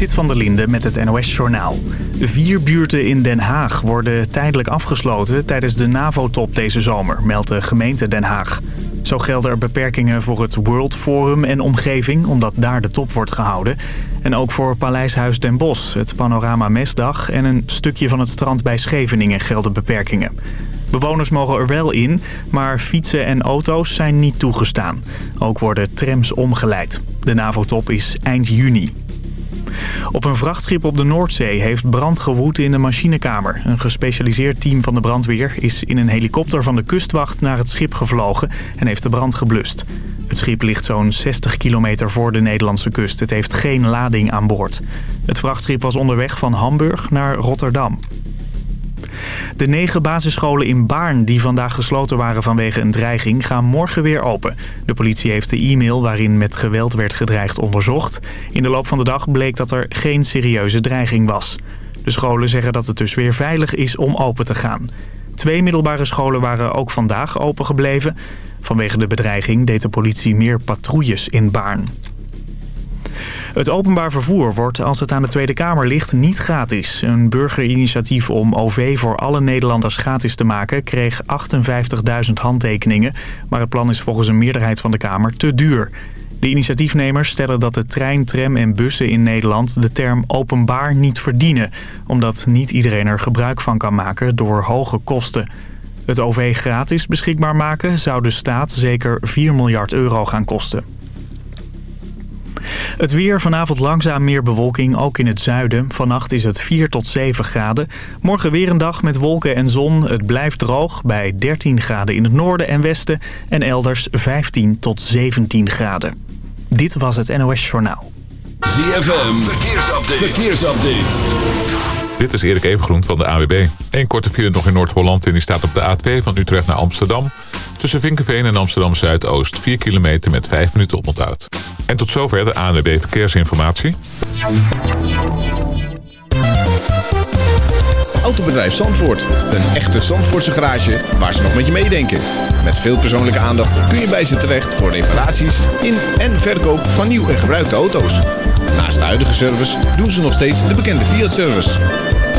Zit van der Linde met het NOS-journaal. Vier buurten in Den Haag worden tijdelijk afgesloten tijdens de NAVO-top deze zomer, meldt de gemeente Den Haag. Zo gelden er beperkingen voor het World Forum en omgeving, omdat daar de top wordt gehouden. En ook voor Paleishuis Den Bosch, het Panorama Mesdag en een stukje van het strand bij Scheveningen gelden beperkingen. Bewoners mogen er wel in, maar fietsen en auto's zijn niet toegestaan. Ook worden trams omgeleid. De NAVO-top is eind juni. Op een vrachtschip op de Noordzee heeft brand gewoed in de machinekamer. Een gespecialiseerd team van de brandweer is in een helikopter van de kustwacht naar het schip gevlogen en heeft de brand geblust. Het schip ligt zo'n 60 kilometer voor de Nederlandse kust. Het heeft geen lading aan boord. Het vrachtschip was onderweg van Hamburg naar Rotterdam. De negen basisscholen in Baarn die vandaag gesloten waren vanwege een dreiging gaan morgen weer open. De politie heeft de e-mail waarin met geweld werd gedreigd onderzocht. In de loop van de dag bleek dat er geen serieuze dreiging was. De scholen zeggen dat het dus weer veilig is om open te gaan. Twee middelbare scholen waren ook vandaag open gebleven. Vanwege de bedreiging deed de politie meer patrouilles in Baarn. Het openbaar vervoer wordt, als het aan de Tweede Kamer ligt, niet gratis. Een burgerinitiatief om OV voor alle Nederlanders gratis te maken... kreeg 58.000 handtekeningen. Maar het plan is volgens een meerderheid van de Kamer te duur. De initiatiefnemers stellen dat de trein, tram en bussen in Nederland... de term openbaar niet verdienen. Omdat niet iedereen er gebruik van kan maken door hoge kosten. Het OV gratis beschikbaar maken zou de staat zeker 4 miljard euro gaan kosten. Het weer, vanavond langzaam meer bewolking, ook in het zuiden. Vannacht is het 4 tot 7 graden. Morgen weer een dag met wolken en zon. Het blijft droog bij 13 graden in het noorden en westen. En elders 15 tot 17 graden. Dit was het NOS Journaal. ZFM, verkeersupdate. verkeersupdate. Dit is Erik Evengroen van de AWB. Eén korte file nog in Noord-Holland en die staat op de A2 van Utrecht naar Amsterdam. Tussen Vinkenveen en Amsterdam Zuidoost 4 kilometer met 5 minuten oponthoud. En tot zover de ANWB Verkeersinformatie. Autobedrijf Zandvoort. Een echte Zandvoortse garage waar ze nog met je meedenken. Met veel persoonlijke aandacht kun je bij ze terecht voor reparaties in en verkoop van nieuw en gebruikte auto's. Naast de huidige service doen ze nog steeds de bekende Fiat-service.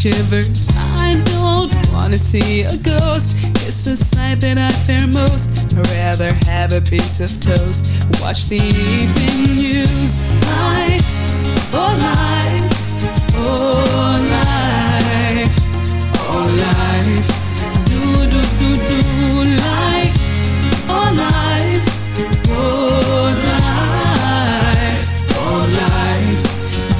Shivers. I don't wanna see a ghost. It's a sight that I fear most. I'd rather have a piece of toast. Watch the evening news. Life, oh life, oh life, oh life. Do do do do life, oh life, oh life, oh life.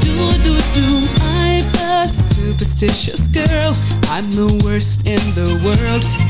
Do do do. I'm a superstitious girl. I'm the worst in the world.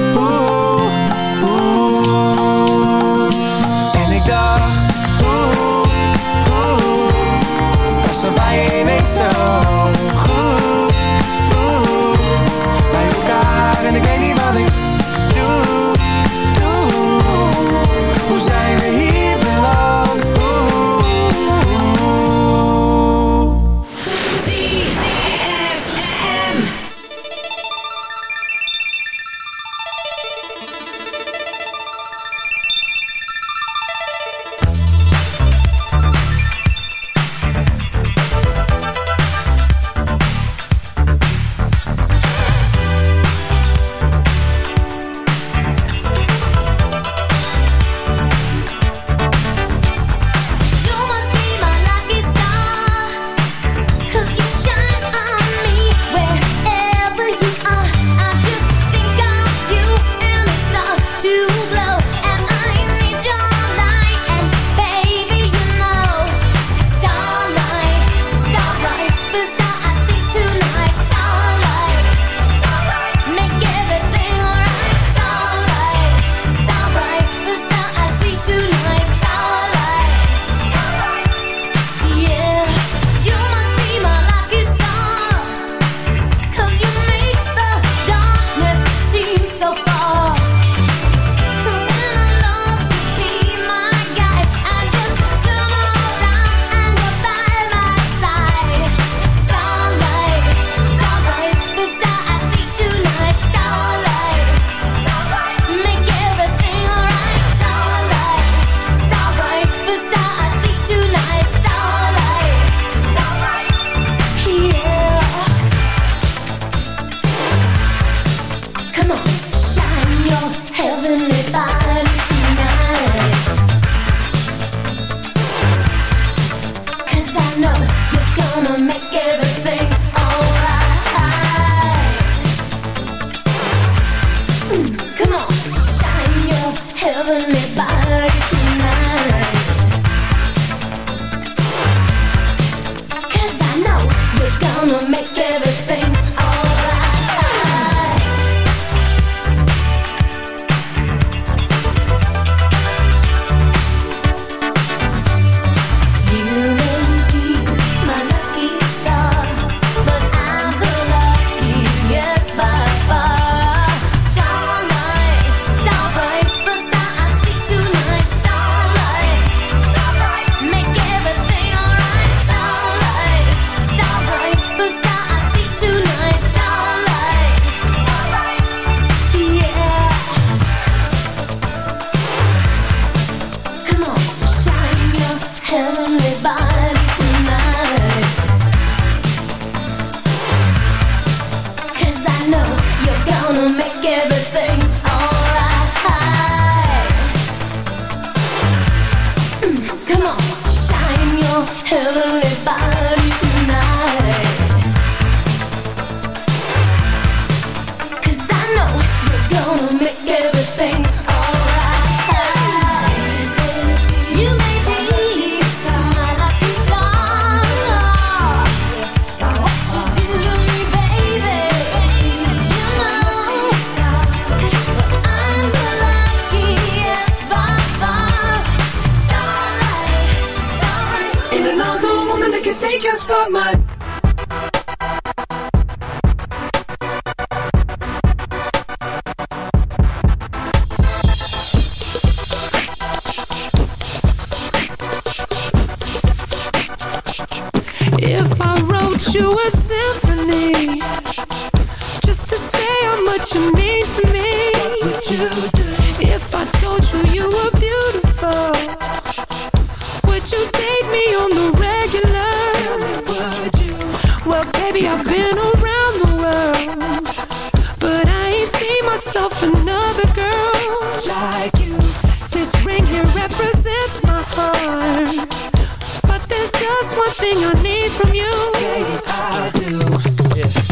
You. Say I do.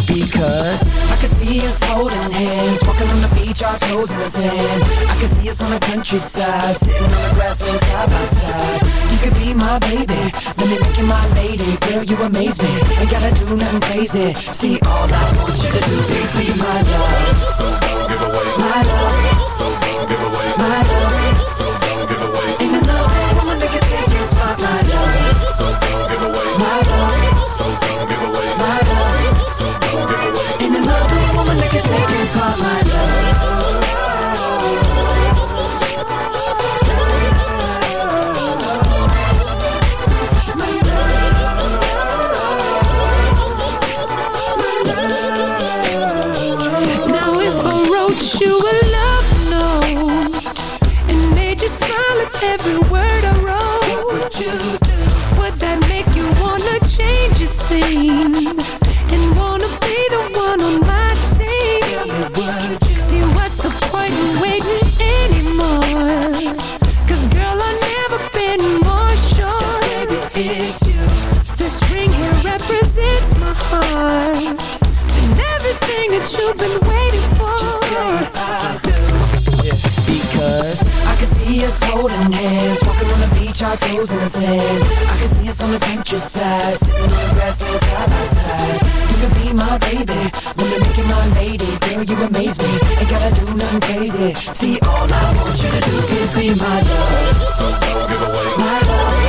Because I can see us holding hands walking on the beach our toes in the sand. I can see us on the countryside sitting on the grasslands by my side. You could be my baby let me make you my lady. Tell you amaze me. I got to don't feels the same I can see us on the picture side Sitting on the grass laying side by side. You could be my baby Wanna make you my lady. Girl, you amaze me. Ain't gotta do nothing crazy. See, all I want you to do is be my love. So don't give away. My love.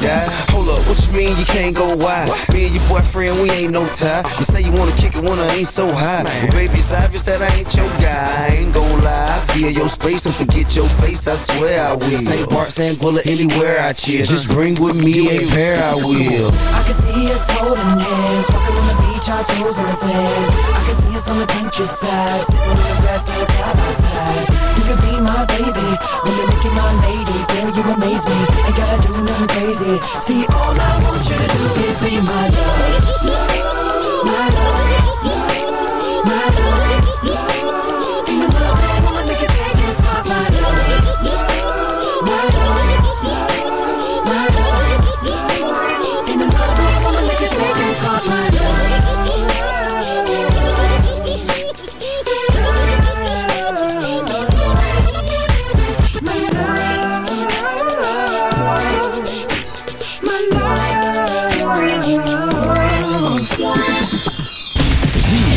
die. Hold up, what you mean you can't go wide? Me and your boyfriend, we ain't no tie. You say you wanna kick it when I ain't so high. But baby, it's obvious that I ain't your guy. I ain't gon' lie. Feel your space and forget your face, I swear I will. St. Bart, St. Bullet, anywhere I chill. Just bring with me a pair, I will. I can see us holding hands, walking on the beach, in the sand. I can see us on the Pinterest countryside, sitting on the grassland side by side. You could be my baby, when you're making my lady. Girl, you amaze me, ain't gotta do nothing crazy. See, all I want you to do is be my love my love. My love. My love.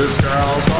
This girl's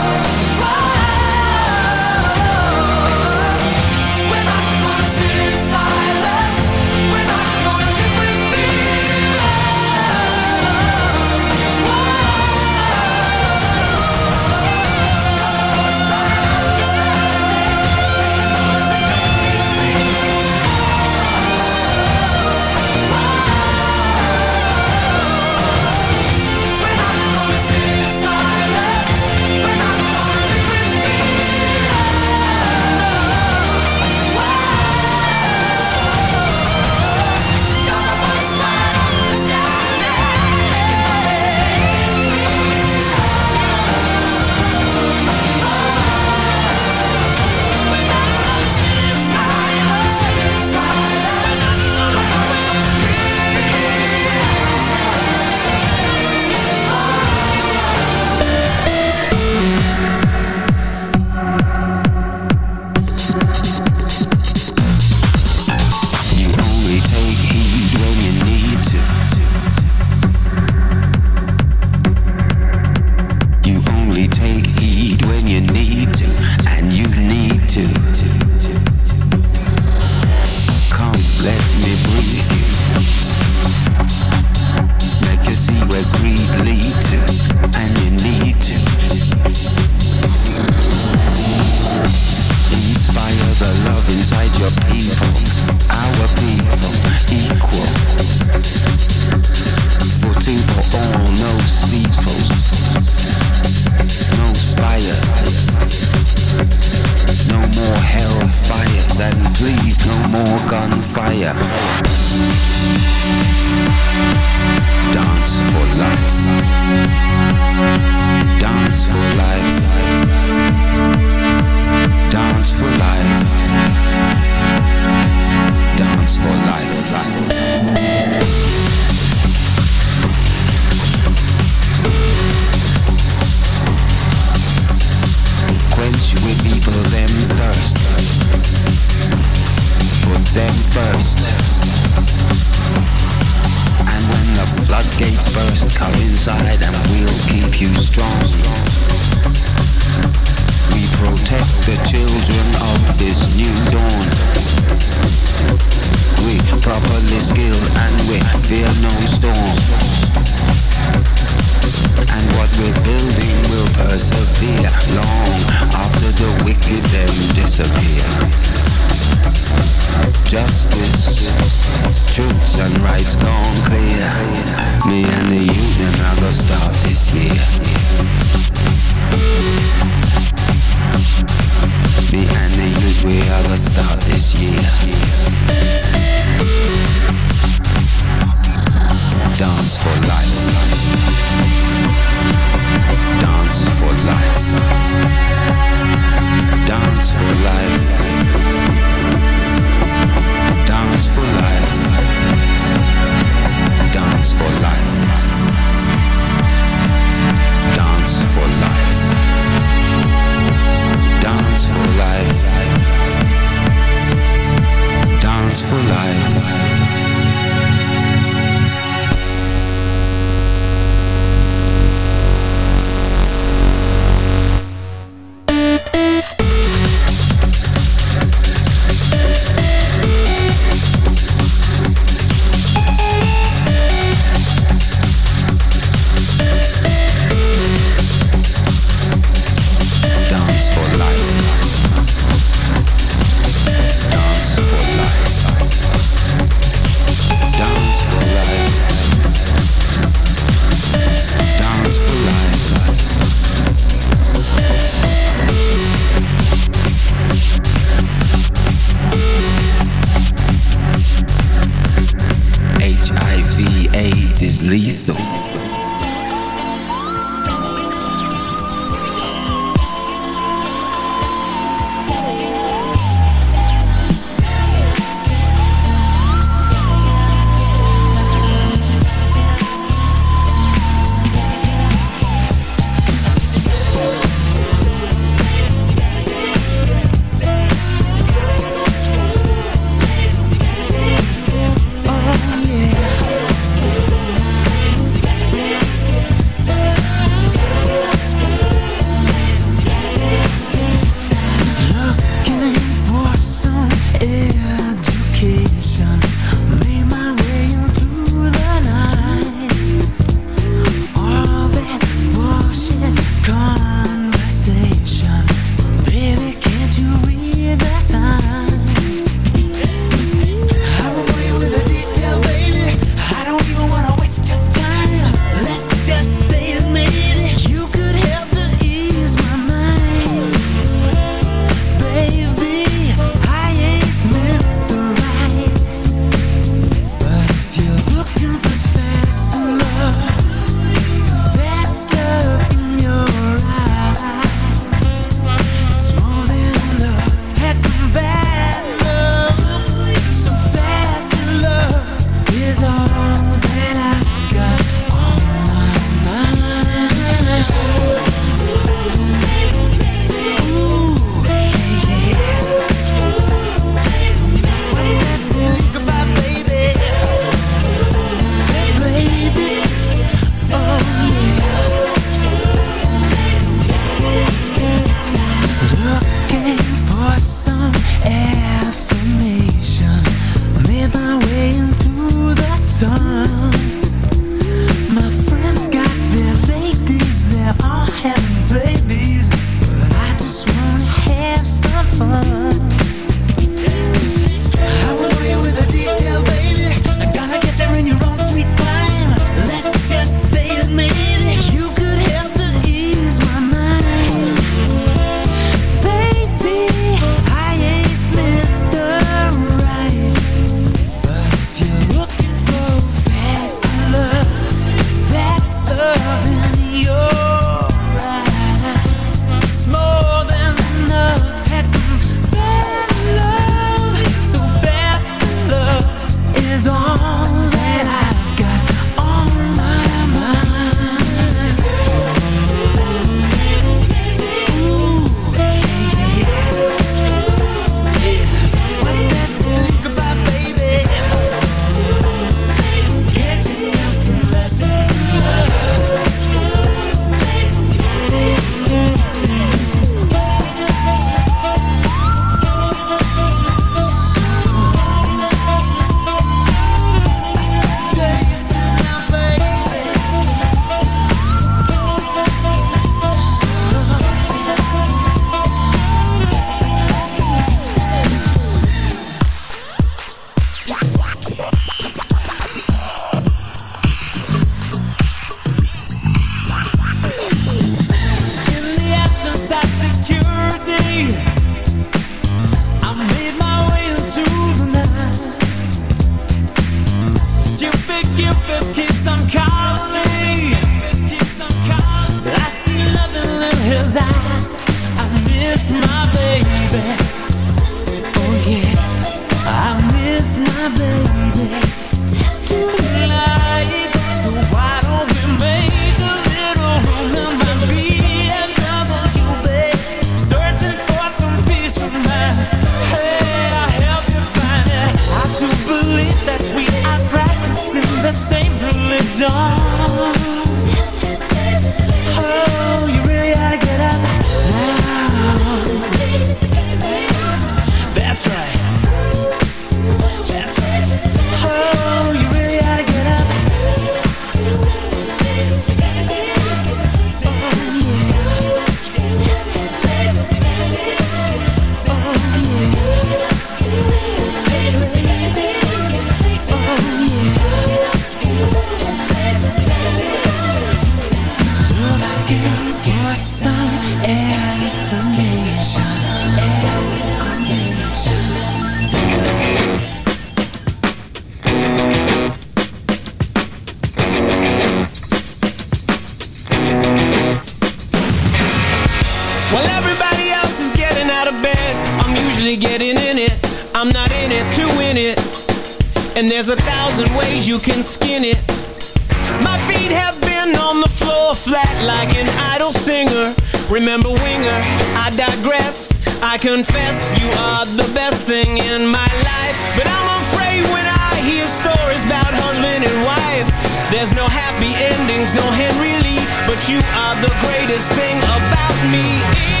like an idol singer. Remember Winger, I digress. I confess you are the best thing in my life. But I'm afraid when I hear stories about husband and wife, there's no happy endings, no Henry Lee. But you are the greatest thing about me.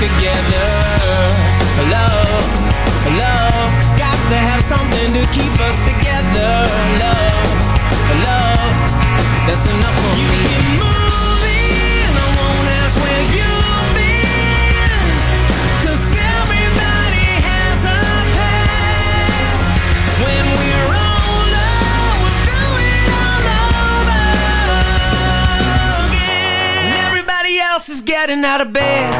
together. Love, love, got to have something to keep us together. Love, love, that's enough for you me. Keep moving, I won't ask where you've been, 'cause everybody has a past. When we're older, we'll do it all over again. And everybody else is getting out of bed.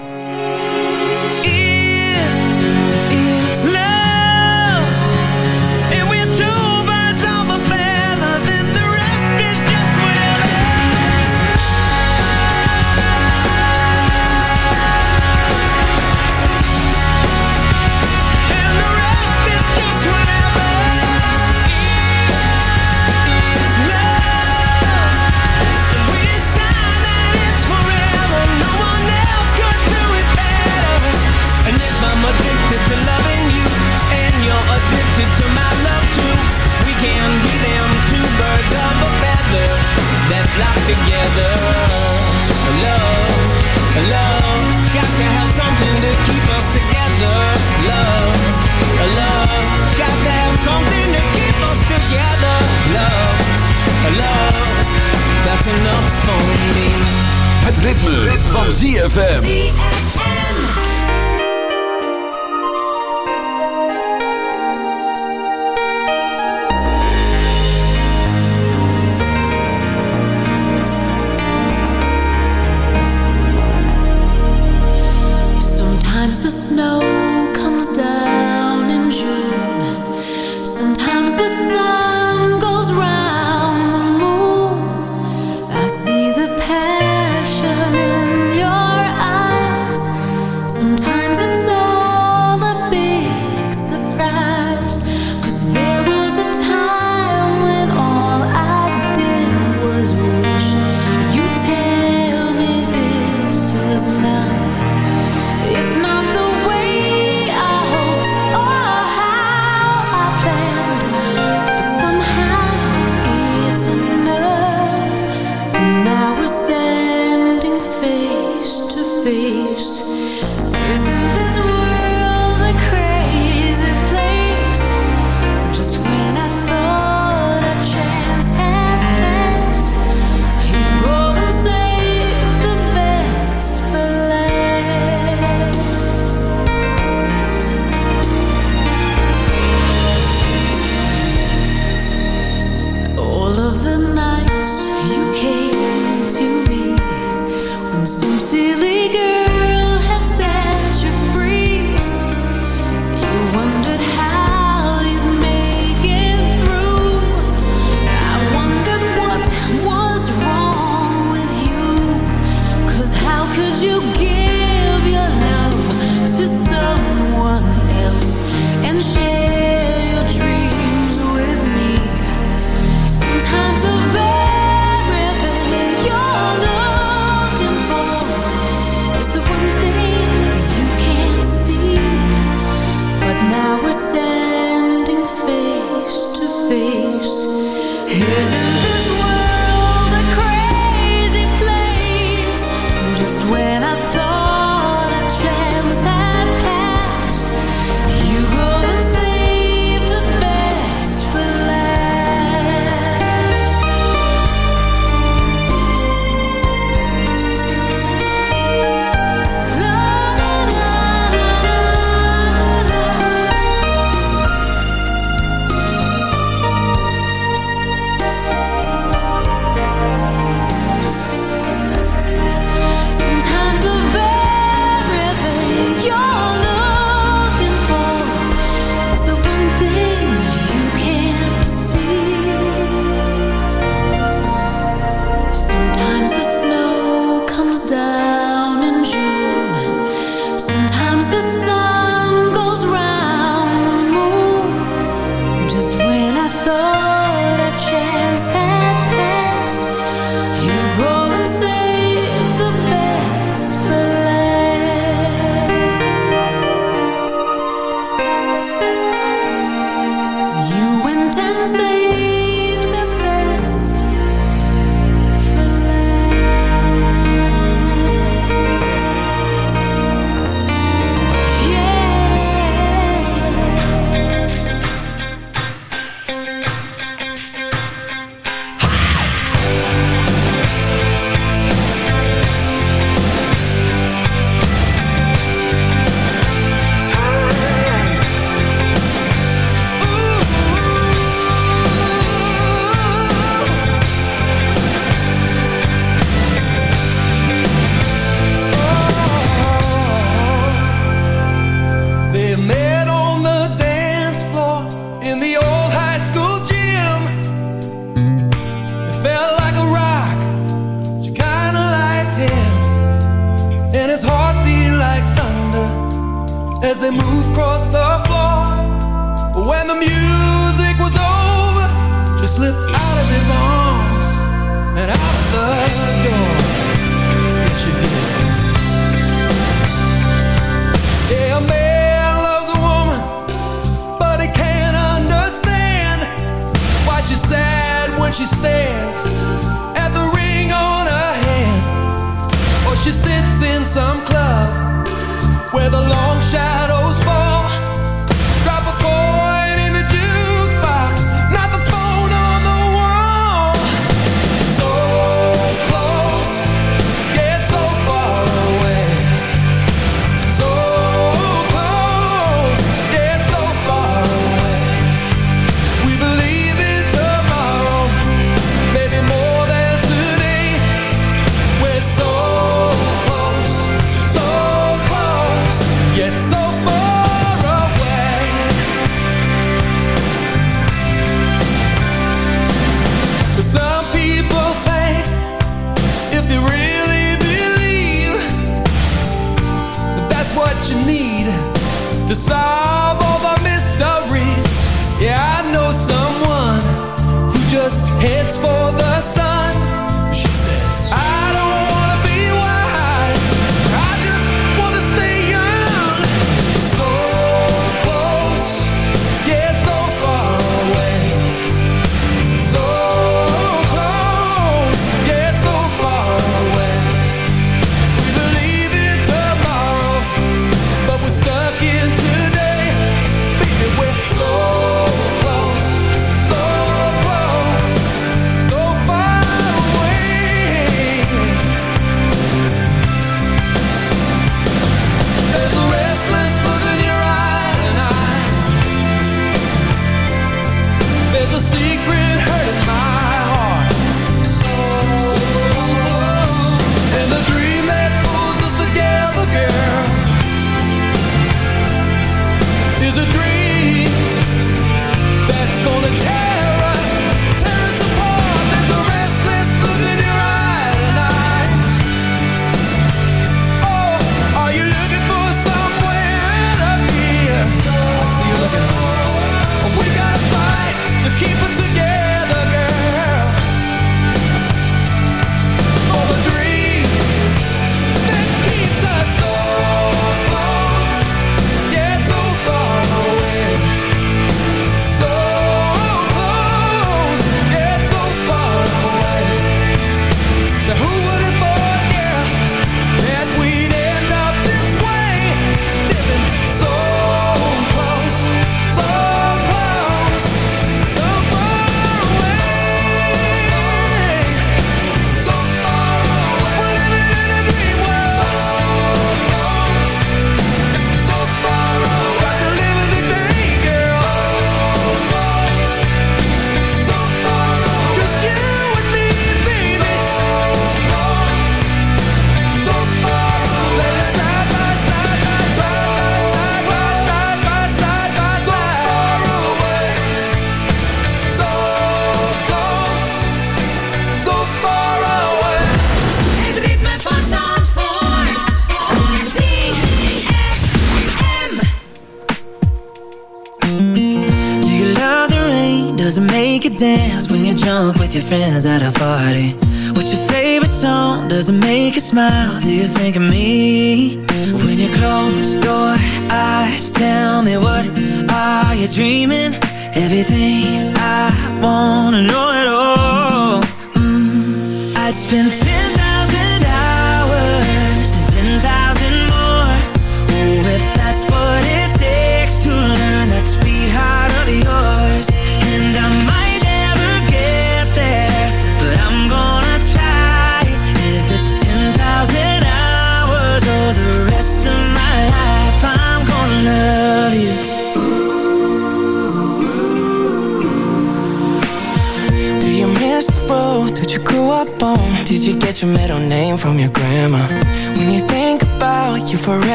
What's your favorite song? Does it make you smile? Do you think of me?